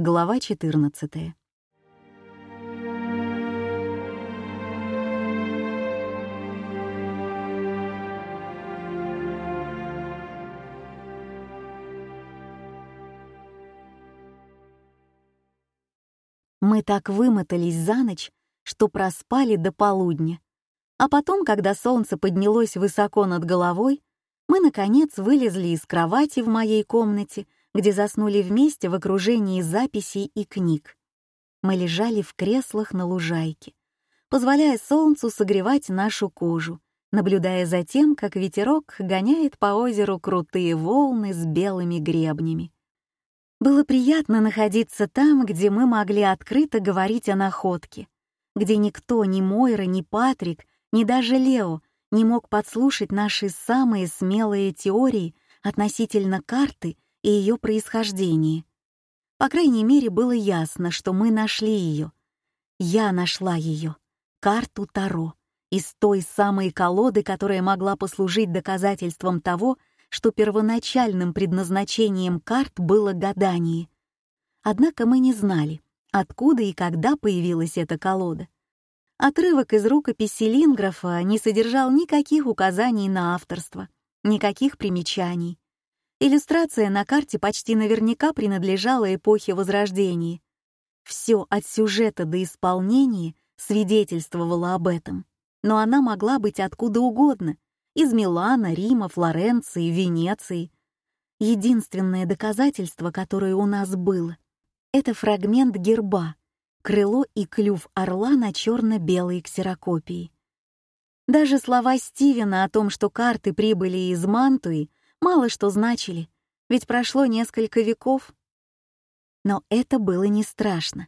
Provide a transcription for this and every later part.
Глава 14. Мы так вымотались за ночь, что проспали до полудня. А потом, когда солнце поднялось высоко над головой, мы, наконец, вылезли из кровати в моей комнате — где заснули вместе в окружении записей и книг. Мы лежали в креслах на лужайке, позволяя солнцу согревать нашу кожу, наблюдая за тем, как ветерок гоняет по озеру крутые волны с белыми гребнями. Было приятно находиться там, где мы могли открыто говорить о находке, где никто, ни Мойра, ни Патрик, ни даже Лео не мог подслушать наши самые смелые теории относительно карты — и ее происхождении. По крайней мере, было ясно, что мы нашли ее. Я нашла ее, карту Таро, из той самой колоды, которая могла послужить доказательством того, что первоначальным предназначением карт было гадание. Однако мы не знали, откуда и когда появилась эта колода. Отрывок из рукописи Линграфа не содержал никаких указаний на авторство, никаких примечаний, Иллюстрация на карте почти наверняка принадлежала эпохе Возрождения. Все от сюжета до исполнения свидетельствовало об этом, но она могла быть откуда угодно — из Милана, Рима, Флоренции, Венеции. Единственное доказательство, которое у нас было, это фрагмент герба, крыло и клюв орла на черно-белой ксерокопии. Даже слова Стивена о том, что карты прибыли из Мантуи, мало что значили, ведь прошло несколько веков. Но это было не страшно.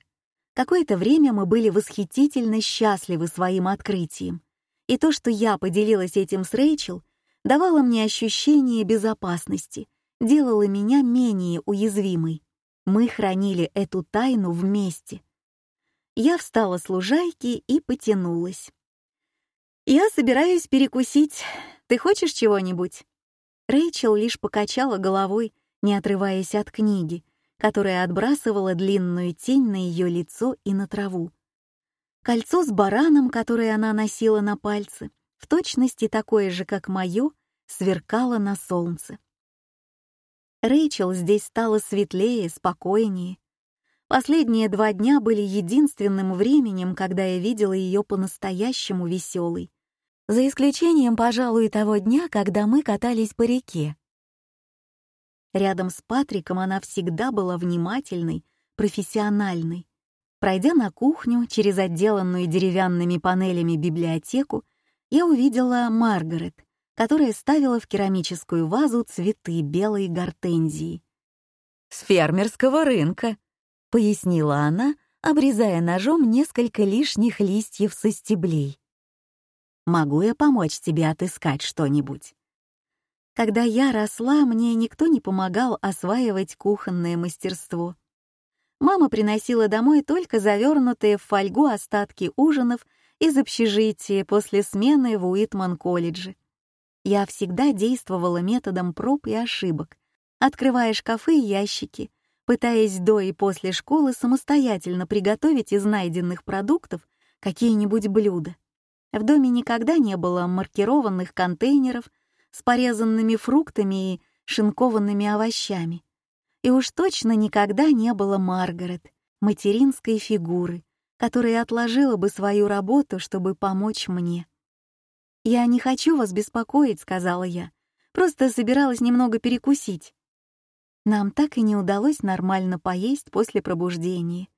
Какое-то время мы были восхитительно счастливы своим открытием, и то, что я поделилась этим с Рэйчел, давало мне ощущение безопасности, делало меня менее уязвимой. Мы хранили эту тайну вместе. Я встала с лужайки и потянулась. «Я собираюсь перекусить. Ты хочешь чего-нибудь?» Рэйчел лишь покачала головой, не отрываясь от книги, которая отбрасывала длинную тень на ее лицо и на траву. Кольцо с бараном, которое она носила на пальце, в точности такое же, как мое, сверкало на солнце. Рэйчел здесь стала светлее, спокойнее. Последние два дня были единственным временем, когда я видела ее по-настоящему веселой за исключением, пожалуй, того дня, когда мы катались по реке. Рядом с Патриком она всегда была внимательной, профессиональной. Пройдя на кухню через отделанную деревянными панелями библиотеку, я увидела Маргарет, которая ставила в керамическую вазу цветы белой гортензии. «С фермерского рынка», — пояснила она, обрезая ножом несколько лишних листьев со стеблей. Могу я помочь тебе отыскать что-нибудь?» Когда я росла, мне никто не помогал осваивать кухонное мастерство. Мама приносила домой только завернутые в фольгу остатки ужинов из общежития после смены в Уитман-колледже. Я всегда действовала методом проб и ошибок, открывая шкафы и ящики, пытаясь до и после школы самостоятельно приготовить из найденных продуктов какие-нибудь блюда. В доме никогда не было маркированных контейнеров с порезанными фруктами и шинкованными овощами. И уж точно никогда не было Маргарет, материнской фигуры, которая отложила бы свою работу, чтобы помочь мне. «Я не хочу вас беспокоить», — сказала я. «Просто собиралась немного перекусить». Нам так и не удалось нормально поесть после пробуждения.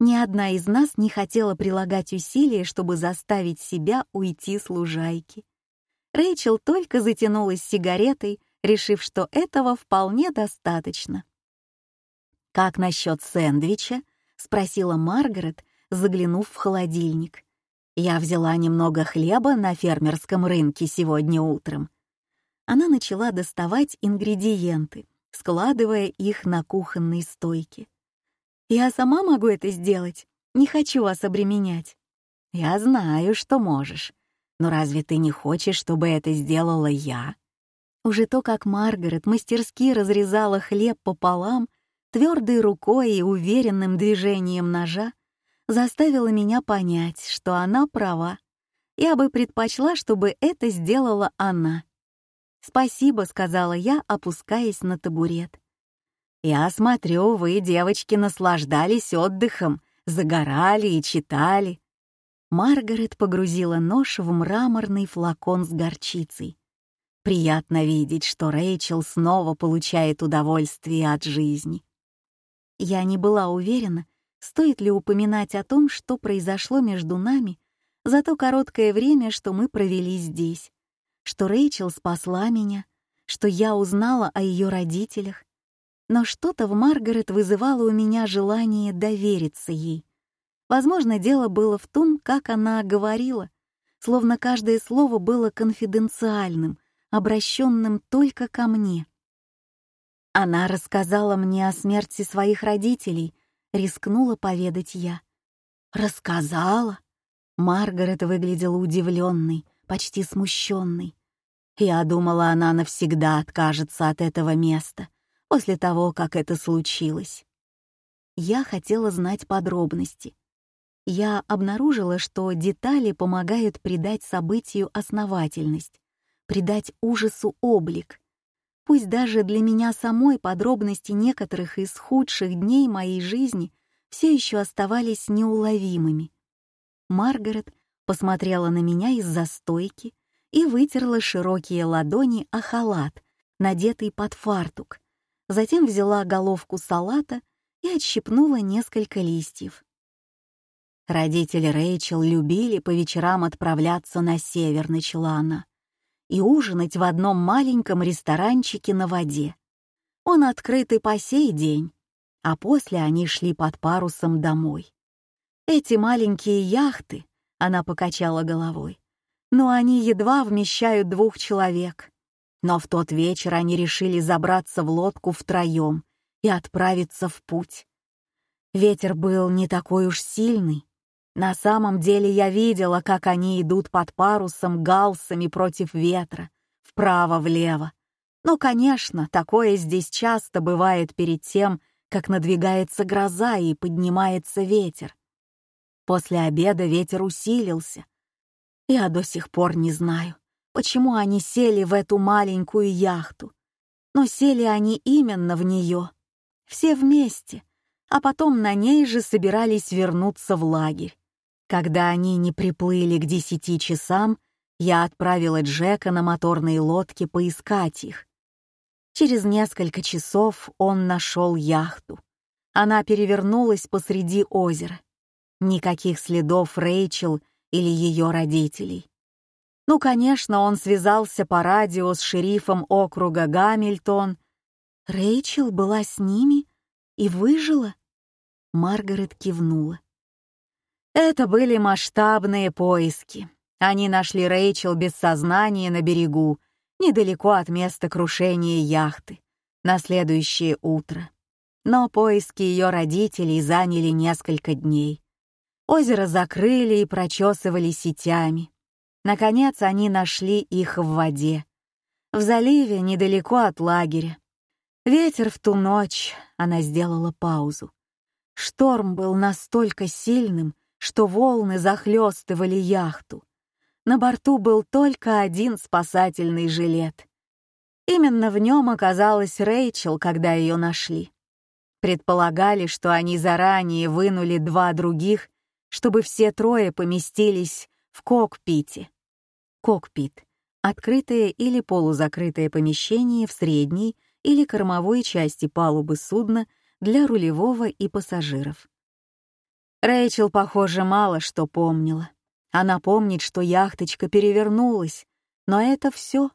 Ни одна из нас не хотела прилагать усилия, чтобы заставить себя уйти с лужайки. Рэйчел только затянулась сигаретой, решив, что этого вполне достаточно. «Как насчет сэндвича?» — спросила Маргарет, заглянув в холодильник. «Я взяла немного хлеба на фермерском рынке сегодня утром». Она начала доставать ингредиенты, складывая их на кухонной стойке. Я сама могу это сделать. Не хочу вас обременять». «Я знаю, что можешь. Но разве ты не хочешь, чтобы это сделала я?» Уже то, как Маргарет мастерски разрезала хлеб пополам, твердой рукой и уверенным движением ножа, заставила меня понять, что она права. Я бы предпочла, чтобы это сделала она. «Спасибо», — сказала я, опускаясь на табурет. Я смотрю, вы, девочки, наслаждались отдыхом, загорали и читали. Маргарет погрузила нож в мраморный флакон с горчицей. Приятно видеть, что Рэйчел снова получает удовольствие от жизни. Я не была уверена, стоит ли упоминать о том, что произошло между нами за то короткое время, что мы провели здесь, что Рэйчел спасла меня, что я узнала о ее родителях, но что-то в Маргарет вызывало у меня желание довериться ей. Возможно, дело было в том, как она говорила, словно каждое слово было конфиденциальным, обращенным только ко мне. Она рассказала мне о смерти своих родителей, рискнула поведать я. Рассказала? Маргарет выглядела удивленной, почти смущенной. Я думала, она навсегда откажется от этого места, после того, как это случилось. Я хотела знать подробности. Я обнаружила, что детали помогают придать событию основательность, придать ужасу облик. Пусть даже для меня самой подробности некоторых из худших дней моей жизни все еще оставались неуловимыми. Маргарет посмотрела на меня из-за стойки и вытерла широкие ладони о халат, надетый под фартук, затем взяла головку салата и отщипнула несколько листьев. Родители Рэйчел любили по вечерам отправляться на север, начала она, и ужинать в одном маленьком ресторанчике на воде. Он открыт и по сей день, а после они шли под парусом домой. Эти маленькие яхты, она покачала головой, но они едва вмещают двух человек. Но в тот вечер они решили забраться в лодку втроем и отправиться в путь. Ветер был не такой уж сильный. На самом деле я видела, как они идут под парусом галсами против ветра, вправо-влево. Но, ну, конечно, такое здесь часто бывает перед тем, как надвигается гроза и поднимается ветер. После обеда ветер усилился. Я до сих пор не знаю, почему они сели в эту маленькую яхту. Но сели они именно в нее. Все вместе. А потом на ней же собирались вернуться в лагерь. Когда они не приплыли к десяти часам, я отправила Джека на моторной лодке поискать их. Через несколько часов он нашел яхту. Она перевернулась посреди озера. Никаких следов Рэйчел или ее родителей. Ну, конечно, он связался по радио с шерифом округа Гамильтон. Рэйчел была с ними и выжила? Маргарет кивнула. Это были масштабные поиски. Они нашли Рэйчел без сознания на берегу, недалеко от места крушения яхты, на следующее утро. Но поиски ее родителей заняли несколько дней. Озеро закрыли и прочесывали сетями. Наконец они нашли их в воде. В заливе, недалеко от лагеря. Ветер в ту ночь, она сделала паузу. Шторм был настолько сильным, что волны захлестывали яхту. На борту был только один спасательный жилет. Именно в нем оказалась Рэйчел, когда ее нашли. Предполагали, что они заранее вынули два других, чтобы все трое поместились в кокпите. Кокпит — открытое или полузакрытое помещение в средней или кормовой части палубы судна для рулевого и пассажиров. Рэйчел, похоже, мало что помнила. Она помнит, что яхточка перевернулась, но это все.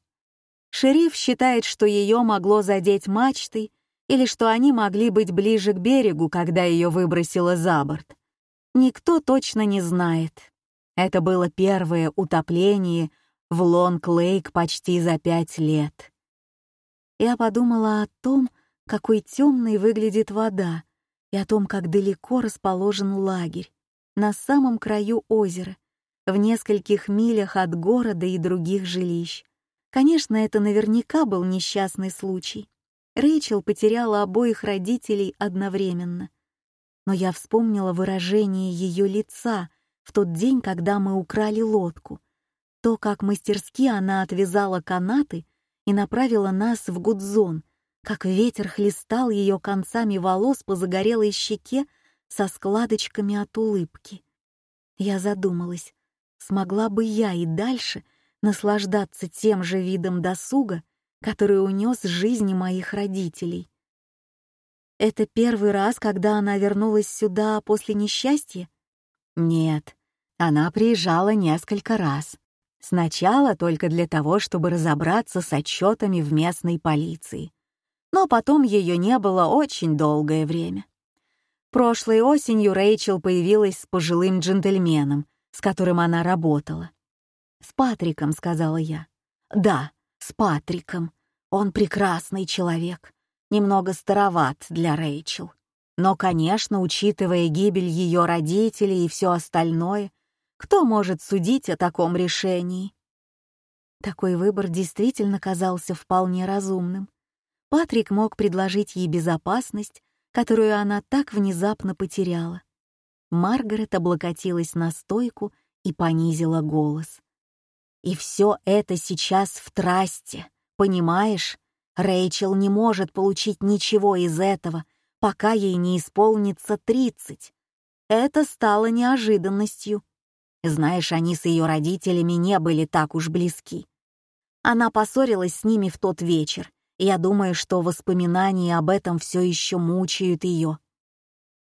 Шериф считает, что ее могло задеть мачтой или что они могли быть ближе к берегу, когда ее выбросило за борт. Никто точно не знает. Это было первое утопление — в Лонг-Лейк почти за пять лет. Я подумала о том, какой темной выглядит вода, и о том, как далеко расположен лагерь, на самом краю озера, в нескольких милях от города и других жилищ. Конечно, это наверняка был несчастный случай. Рэйчел потеряла обоих родителей одновременно. Но я вспомнила выражение ее лица в тот день, когда мы украли лодку — то, как мастерски она отвязала канаты и направила нас в гудзон, как ветер хлестал ее концами волос по загорелой щеке со складочками от улыбки. Я задумалась, смогла бы я и дальше наслаждаться тем же видом досуга, который унес жизни моих родителей. Это первый раз, когда она вернулась сюда после несчастья? Нет, она приезжала несколько раз. Сначала только для того, чтобы разобраться с отчетами в местной полиции. Но потом ее не было очень долгое время. Прошлой осенью Рэйчел появилась с пожилым джентльменом, с которым она работала. «С Патриком», — сказала я. «Да, с Патриком. Он прекрасный человек. Немного староват для Рэйчел. Но, конечно, учитывая гибель ее родителей и все остальное, кто может судить о таком решении? Такой выбор действительно казался вполне разумным. Патрик мог предложить ей безопасность, которую она так внезапно потеряла. Маргарет облокотилась на стойку и понизила голос. «И все это сейчас в трасте, понимаешь? Рэйчел не может получить ничего из этого, пока ей не исполнится тридцать. Это стало неожиданностью. Знаешь, они с ее родителями не были так уж близки. Она поссорилась с ними в тот вечер, и я думаю, что воспоминания об этом все еще мучают ее.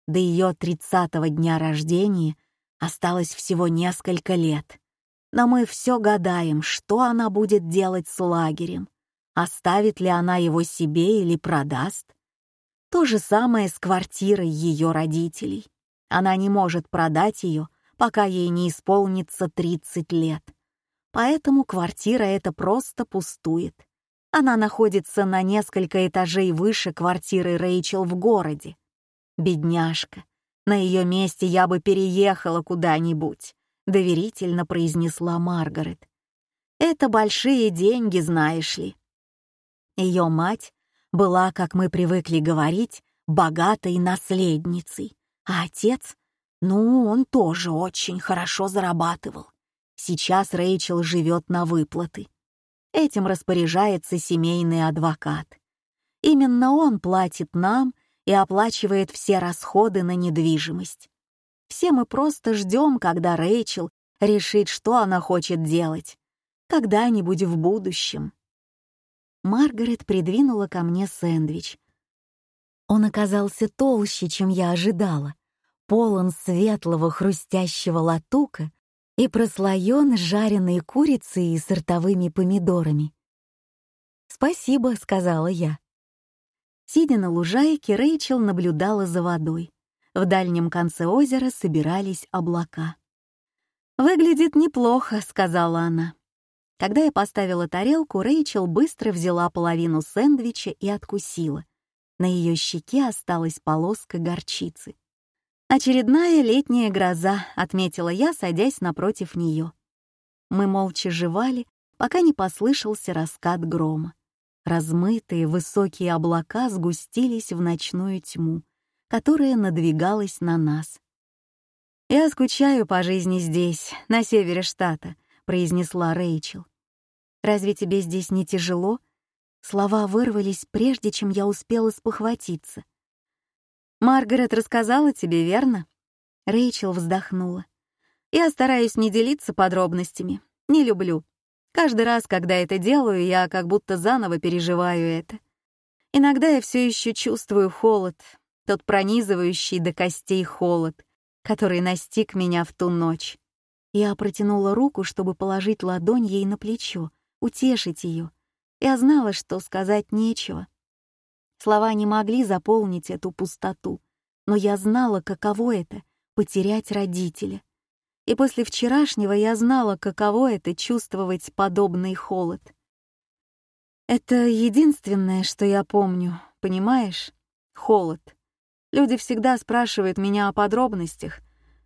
До ее тридцатого дня рождения осталось всего несколько лет. Но мы все гадаем, что она будет делать с лагерем. Оставит ли она его себе или продаст? То же самое с квартирой ее родителей. Она не может продать ее, пока ей не исполнится 30 лет. Поэтому квартира эта просто пустует. Она находится на несколько этажей выше квартиры Рэйчел в городе. Бедняжка. На ее месте я бы переехала куда-нибудь, доверительно произнесла Маргарет. Это большие деньги, знаешь ли. Ее мать была, как мы привыкли говорить, богатой наследницей, а отец ну, он тоже очень хорошо зарабатывал. Сейчас Рэйчел живет на выплаты. Этим распоряжается семейный адвокат. Именно он платит нам и оплачивает все расходы на недвижимость. Все мы просто ждем, когда Рэйчел решит, что она хочет делать. Когда-нибудь в будущем. Маргарет придвинула ко мне сэндвич. Он оказался толще, чем я ожидала, полон светлого хрустящего латука и прослоен жареной курицей и сортовыми помидорами. «Спасибо», — сказала я. Сидя на лужайке, Рэйчел наблюдала за водой. В дальнем конце озера собирались облака. «Выглядит неплохо», — сказала она. Когда я поставила тарелку, Рэйчел быстро взяла половину сэндвича и откусила. На ее щеке осталась полоска горчицы. «Очередная летняя гроза», — отметила я, садясь напротив нее. Мы молча жевали, пока не послышался раскат грома. Размытые высокие облака сгустились в ночную тьму, которая надвигалась на нас. «Я скучаю по жизни здесь, на севере штата», — произнесла Рэйчел. «Разве тебе здесь не тяжело?» Слова вырвались, прежде чем я успела спохватиться. Маргарет рассказала тебе, верно?» Рэйчел вздохнула. «Я стараюсь не делиться подробностями. Не люблю. Каждый раз, когда это делаю, я как будто заново переживаю это. Иногда я все еще чувствую холод, тот пронизывающий до костей холод, который настиг меня в ту ночь. Я протянула руку, чтобы положить ладонь ей на плечо, утешить ее. Я знала, что сказать нечего, Слова не могли заполнить эту пустоту, но я знала, каково это — потерять родителя. И после вчерашнего я знала, каково это — чувствовать подобный холод. Это единственное, что я помню, понимаешь? Холод. Люди всегда спрашивают меня о подробностях,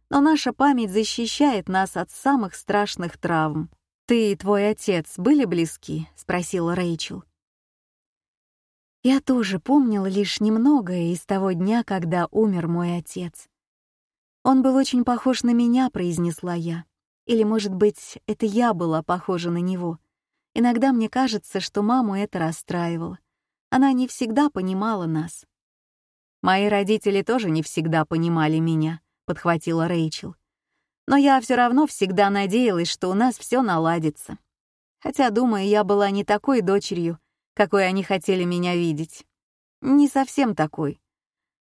но наша память защищает нас от самых страшных травм. «Ты и твой отец были близки?» — спросила Рэйчел. Я тоже помнил лишь немногое из того дня, когда умер мой отец. «Он был очень похож на меня», — произнесла я. Или, может быть, это я была похожа на него. Иногда мне кажется, что маму это расстраивало. Она не всегда понимала нас. «Мои родители тоже не всегда понимали меня», — подхватила Рэйчел. «Но я все равно всегда надеялась, что у нас все наладится. Хотя, думаю, я была не такой дочерью, какой они хотели меня видеть. Не совсем такой.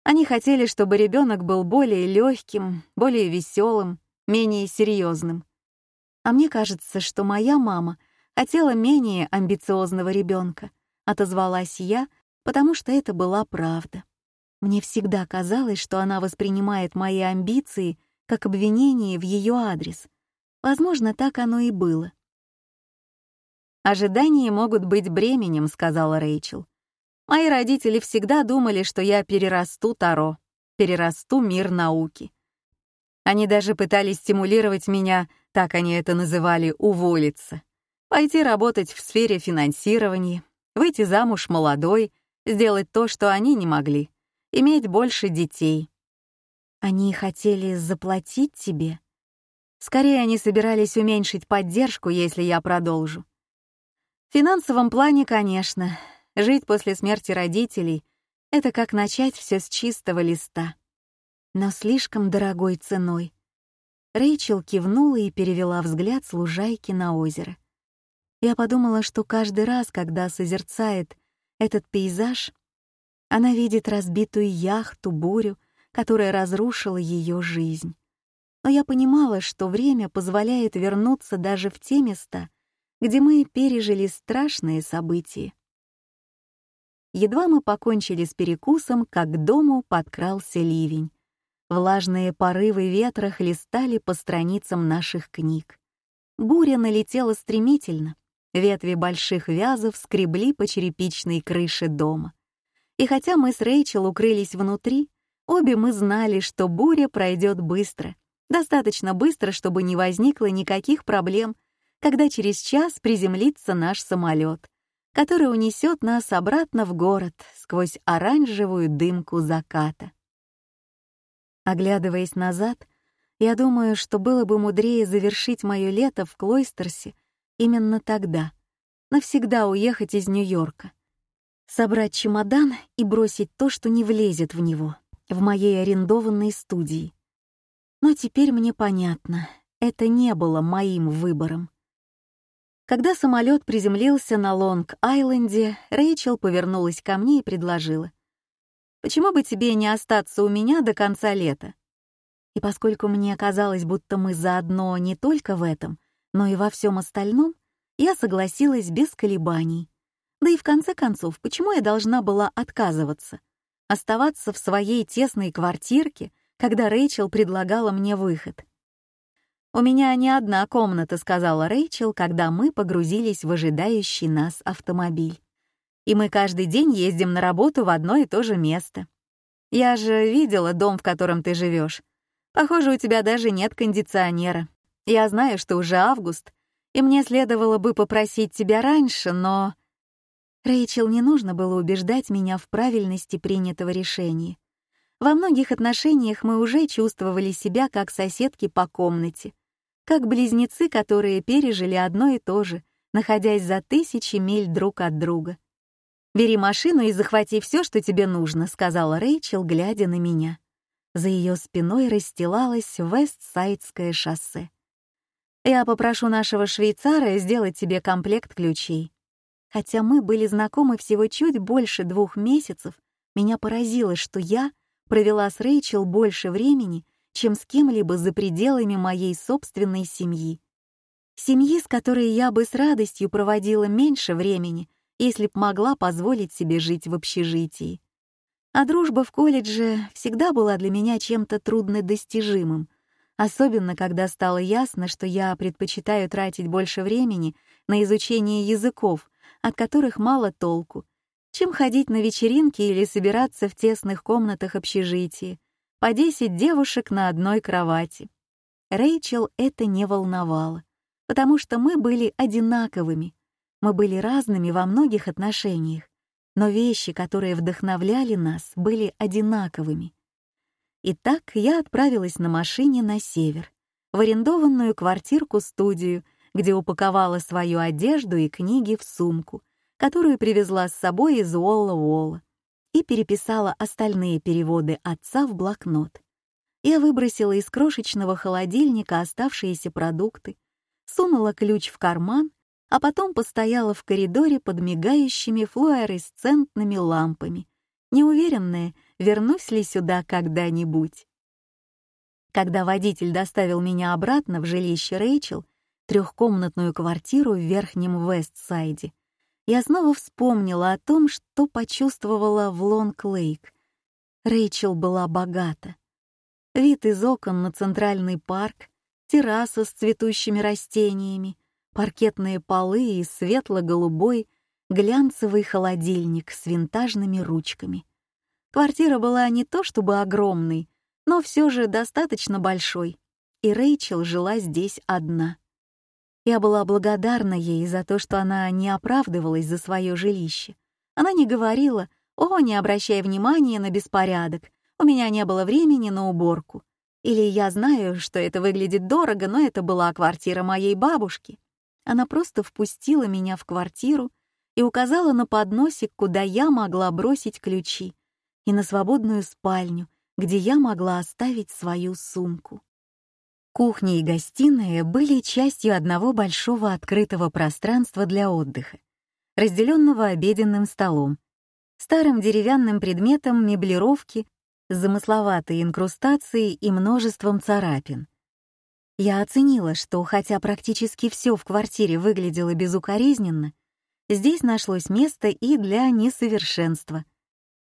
Они хотели, чтобы ребенок был более легким, более веселым, менее серьезным. А мне кажется, что моя мама хотела менее амбициозного ребенка, отозвалась я, потому что это была правда. Мне всегда казалось, что она воспринимает мои амбиции как обвинение в ее адрес. Возможно, так оно и было. «Ожидания могут быть бременем», — сказала Рэйчел. «Мои родители всегда думали, что я перерасту Таро, перерасту мир науки. Они даже пытались стимулировать меня, так они это называли, уволиться, пойти работать в сфере финансирования, выйти замуж молодой, сделать то, что они не могли, иметь больше детей». «Они хотели заплатить тебе?» «Скорее, они собирались уменьшить поддержку, если я продолжу. В финансовом плане, конечно, жить после смерти родителей — это как начать все с чистого листа но слишком дорогой ценой. Рэйчел кивнула и перевела взгляд с лужайки на озеро. Я подумала, что каждый раз, когда созерцает этот пейзаж, она видит разбитую яхту, бурю, которая разрушила ее жизнь. Но я понимала, что время позволяет вернуться даже в те места, где мы пережили страшные события. Едва мы покончили с перекусом, как к дому подкрался ливень. Влажные порывы ветра хлестали по страницам наших книг. Буря налетела стремительно. Ветви больших вязов скребли по черепичной крыше дома. И хотя мы с Рэйчел укрылись внутри, обе мы знали, что буря пройдет быстро. Достаточно быстро, чтобы не возникло никаких проблем когда через час приземлится наш самолет, который унесет нас обратно в город сквозь оранжевую дымку заката. Оглядываясь назад, я думаю, что было бы мудрее завершить мое лето в Клойстерсе именно тогда, навсегда уехать из Нью-Йорка, собрать чемодан и бросить то, что не влезет в него, в моей арендованной студии. Но теперь мне понятно, это не было моим выбором. Когда самолет приземлился на Лонг-Айленде, Рэйчел повернулась ко мне и предложила. «Почему бы тебе не остаться у меня до конца лета?» И поскольку мне казалось, будто мы заодно не только в этом, но и во всем остальном, я согласилась без колебаний. Да и в конце концов, почему я должна была отказываться? Оставаться в своей тесной квартирке, когда Рэйчел предлагала мне выход — «У меня не одна комната», — сказала Рэйчел, когда мы погрузились в ожидающий нас автомобиль. «И мы каждый день ездим на работу в одно и то же место. Я же видела дом, в котором ты живешь. Похоже, у тебя даже нет кондиционера. Я знаю, что уже август, и мне следовало бы попросить тебя раньше, но...» Рэйчел не нужно было убеждать меня в правильности принятого решения. Во многих отношениях мы уже чувствовали себя как соседки по комнате — как близнецы, которые пережили одно и то же, находясь за тысячи миль друг от друга. «Бери машину и захвати все, что тебе нужно», — сказала Рэйчел, глядя на меня. За ее спиной расстилалось Вестсайдское шоссе. «Я попрошу нашего швейцара сделать тебе комплект ключей». Хотя мы были знакомы всего чуть больше двух месяцев, меня поразило, что я провела с Рэйчел больше времени, чем с кем-либо за пределами моей собственной семьи. Семьи, с которой я бы с радостью проводила меньше времени, если б могла позволить себе жить в общежитии. А дружба в колледже всегда была для меня чем-то труднодостижимым, особенно когда стало ясно, что я предпочитаю тратить больше времени на изучение языков, от которых мало толку, чем ходить на вечеринки или собираться в тесных комнатах общежития, по 10 девушек на одной кровати. Рэйчел это не волновало, потому что мы были одинаковыми. Мы были разными во многих отношениях, но вещи, которые вдохновляли нас, были одинаковыми. Итак, я отправилась на машине на север, в арендованную квартирку-студию, где упаковала свою одежду и книги в сумку, которую привезла с собой из Уолла-Уолла и переписала остальные переводы отца в блокнот. Я выбросила из крошечного холодильника оставшиеся продукты, сунула ключ в карман, а потом постояла в коридоре под мигающими флуоресцентными лампами, неуверенная, вернусь ли сюда когда-нибудь. Когда водитель доставил меня обратно в жилище Рэйчел, трехкомнатную квартиру в Верхнем Вестсайде, я снова вспомнила о том, что почувствовала в Лонг-Лейк. Рэйчел была богата. Вид из окон на центральный парк, терраса с цветущими растениями, паркетные полы и светло-голубой глянцевый холодильник с винтажными ручками. Квартира была не то чтобы огромной, но все же достаточно большой, и Рэйчел жила здесь одна. Я была благодарна ей за то, что она не оправдывалась за свое жилище. Она не говорила «О, не обращай внимания на беспорядок, у меня не было времени на уборку». Или «Я знаю, что это выглядит дорого, но это была квартира моей бабушки». Она просто впустила меня в квартиру и указала на подносик, куда я могла бросить ключи, и на свободную спальню, где я могла оставить свою сумку. Кухня и гостиная были частью одного большого открытого пространства для отдыха, разделенного обеденным столом, старым деревянным предметом меблировки, замысловатой инкрустацией и множеством царапин. Я оценила, что хотя практически все в квартире выглядело безукоризненно, здесь нашлось место и для несовершенства.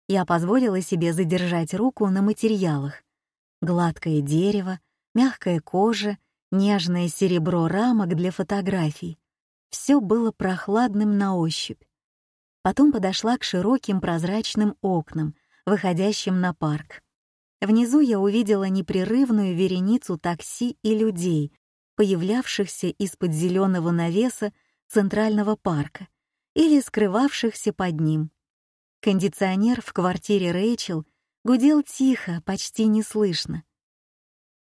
Я позволила себе задержать руку на материалах. Гладкое дерево — мягкая кожа, нежное серебро рамок для фотографий. Все было прохладным на ощупь. Потом подошла к широким прозрачным окнам, выходящим на парк. Внизу я увидела непрерывную вереницу такси и людей, появлявшихся из-под зеленого навеса Центрального парка или скрывавшихся под ним. Кондиционер в квартире Рэйчел гудел тихо, почти неслышно.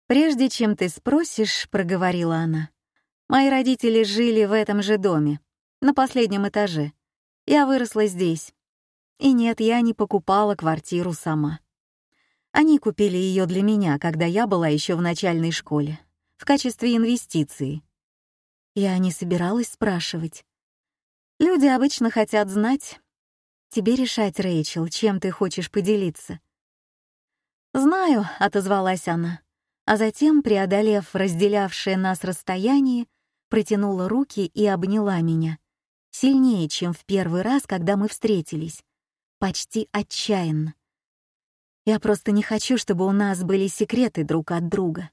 Прежде чем ты спросишь, проговорила она. Мои родители жили в этом же доме, на последнем этаже. Я выросла здесь. И нет, я не покупала квартиру сама. Они купили ее для меня, когда я была еще в начальной школе, в качестве инвестиции. Я не собиралась спрашивать. Люди обычно хотят знать. Тебе решать, Рэйчел, чем ты хочешь поделиться. «Знаю», — отозвалась она. а затем, преодолев разделявшее нас расстояние, протянула руки и обняла меня. Сильнее, чем в первый раз, когда мы встретились. Почти отчаянно. Я просто не хочу, чтобы у нас были секреты друг от друга.